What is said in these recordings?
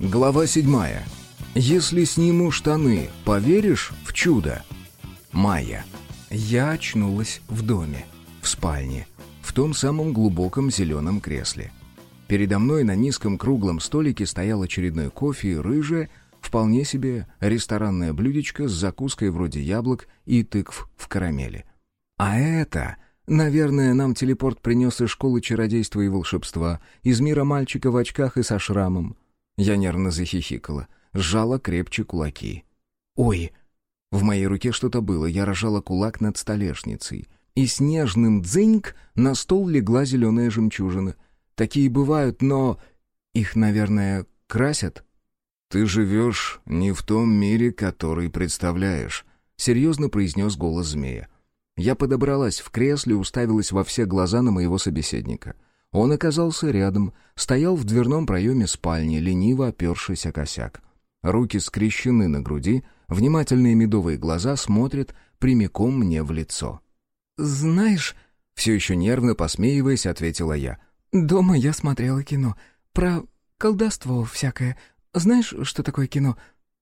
Глава седьмая. Если сниму штаны, поверишь в чудо? Майя. Я очнулась в доме, в спальне, в том самом глубоком зеленом кресле. Передо мной на низком круглом столике стоял очередной кофе и рыжее, вполне себе ресторанное блюдечко с закуской вроде яблок и тыкв в карамели. А это, наверное, нам телепорт принес из школы чародейства и волшебства, из мира мальчика в очках и со шрамом. Я нервно захихикала, сжала крепче кулаки. «Ой!» В моей руке что-то было, я рожала кулак над столешницей. И с нежным дзыньк на стол легла зеленая жемчужина. Такие бывают, но... Их, наверное, красят? «Ты живешь не в том мире, который представляешь», — серьезно произнес голос змея. Я подобралась в кресле, уставилась во все глаза на моего собеседника. Он оказался рядом, стоял в дверном проеме спальни, лениво опершись о косяк. Руки скрещены на груди, внимательные медовые глаза смотрят прямиком мне в лицо. «Знаешь...» — все еще нервно посмеиваясь, ответила я. «Дома я смотрела кино. Про колдовство всякое. Знаешь, что такое кино?»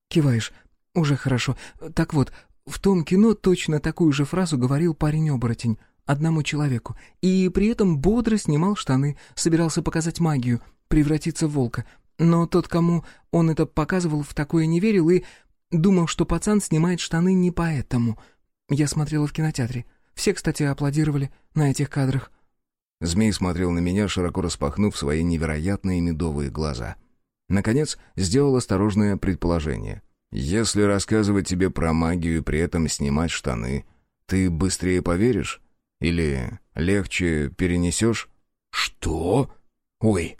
«Киваешь. Уже хорошо. Так вот, в том кино точно такую же фразу говорил парень-оборотень одному человеку, и при этом бодро снимал штаны, собирался показать магию, превратиться в волка. Но тот, кому он это показывал, в такое не верил и думал, что пацан снимает штаны не поэтому. Я смотрела в кинотеатре. Все, кстати, аплодировали на этих кадрах. Змей смотрел на меня, широко распахнув свои невероятные медовые глаза. Наконец, сделал осторожное предположение. Если рассказывать тебе про магию и при этом снимать штаны, ты быстрее поверишь? Или легче перенесешь? Что? Ой.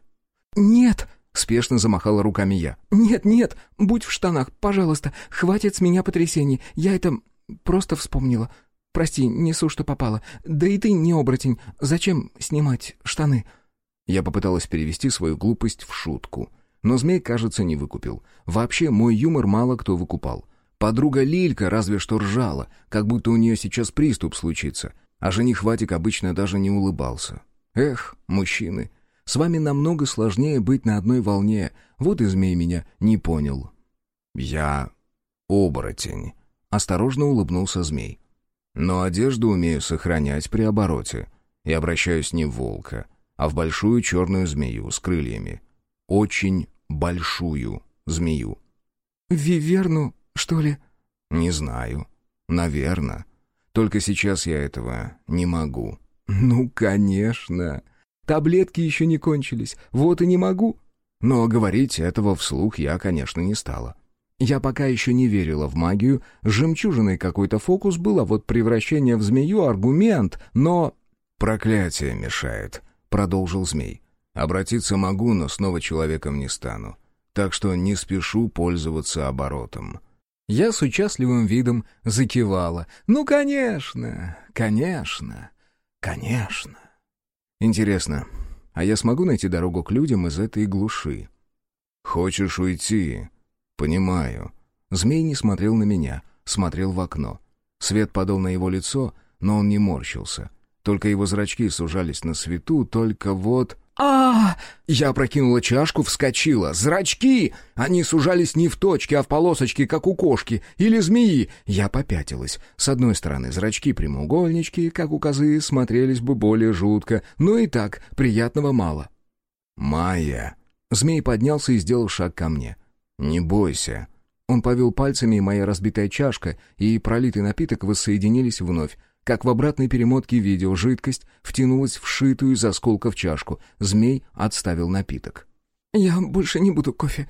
Нет, спешно замахала руками я. Нет, нет, будь в штанах, пожалуйста. Хватит с меня потрясений. Я это просто вспомнила. Прости, несу, что попало. Да и ты не оборотень. Зачем снимать штаны? Я попыталась перевести свою глупость в шутку. Но змей, кажется, не выкупил. Вообще, мой юмор мало кто выкупал. Подруга Лилька разве что ржала, как будто у нее сейчас приступ случится. А жених Ватик обычно даже не улыбался. Эх, мужчины, с вами намного сложнее быть на одной волне. Вот и змей меня не понял. Я оборотень. Осторожно улыбнулся змей. Но одежду умею сохранять при обороте. И обращаюсь не в волка, а в большую черную змею с крыльями. Очень большую змею. «Виверну, что ли?» «Не знаю. Наверно. Только сейчас я этого не могу». «Ну, конечно. Таблетки еще не кончились. Вот и не могу». Но говорить этого вслух я, конечно, не стала. Я пока еще не верила в магию, с жемчужиной какой-то фокус был, а вот превращение в змею — аргумент, но... «Проклятие мешает», — продолжил змей. Обратиться могу, но снова человеком не стану. Так что не спешу пользоваться оборотом. Я с участливым видом закивала. «Ну, конечно, конечно, конечно». Интересно, а я смогу найти дорогу к людям из этой глуши? «Хочешь уйти?» «Понимаю». Змей не смотрел на меня, смотрел в окно. Свет падал на его лицо, но он не морщился. Только его зрачки сужались на свету, только вот а, Я опрокинула чашку, вскочила. Зрачки! Они сужались не в точке, а в полосочке, как у кошки или змеи. Я попятилась. С одной стороны, зрачки прямоугольнички, как у козы, смотрелись бы более жутко, но и так приятного мало. «Майя!» Змей поднялся и сделал шаг ко мне. «Не бойся». Он повел пальцами, и моя разбитая чашка и пролитый напиток воссоединились вновь. Как в обратной перемотке видео жидкость втянулась в шитую из осколков чашку. Змей отставил напиток. «Я больше не буду кофе.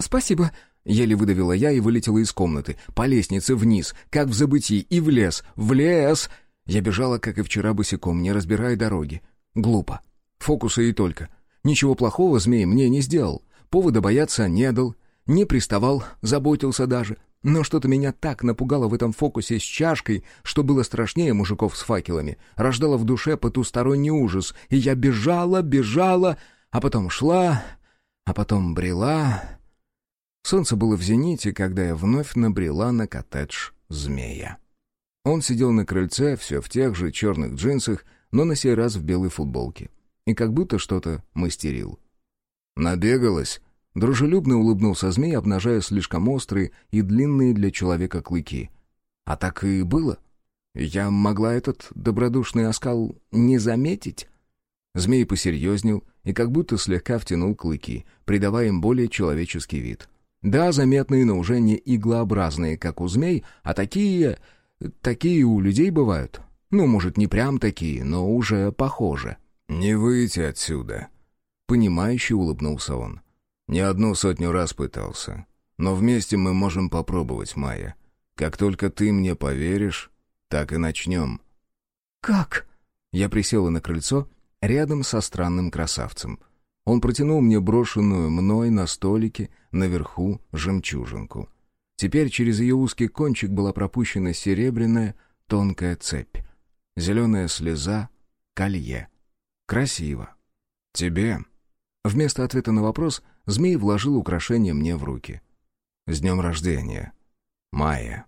Спасибо». Еле выдавила я и вылетела из комнаты. По лестнице вниз, как в забытии, и в лес. В лес! Я бежала, как и вчера, босиком, не разбирая дороги. Глупо. Фокусы и только. Ничего плохого змей мне не сделал. Повода бояться не дал. Не приставал, заботился даже. Но что-то меня так напугало в этом фокусе с чашкой, что было страшнее мужиков с факелами, рождало в душе потусторонний ужас, и я бежала, бежала, а потом шла, а потом брела. Солнце было в зените, когда я вновь набрела на коттедж змея. Он сидел на крыльце, все в тех же черных джинсах, но на сей раз в белой футболке, и как будто что-то мастерил. «Набегалась?» Дружелюбно улыбнулся змей, обнажая слишком острые и длинные для человека клыки. А так и было. Я могла этот добродушный оскал не заметить? Змей посерьезнел и как будто слегка втянул клыки, придавая им более человеческий вид. Да, заметные, но уже не иглообразные, как у змей, а такие... такие у людей бывают. Ну, может, не прям такие, но уже похоже. «Не выйти отсюда», — понимающе улыбнулся он. «Не одну сотню раз пытался. Но вместе мы можем попробовать, Майя. Как только ты мне поверишь, так и начнем». «Как?» Я присела на крыльцо рядом со странным красавцем. Он протянул мне брошенную мной на столике наверху жемчужинку. Теперь через ее узкий кончик была пропущена серебряная тонкая цепь. Зеленая слеза, колье. Красиво. «Тебе?» Вместо ответа на вопрос змей вложил украшение мне в руки. «С днем рождения, Майя!»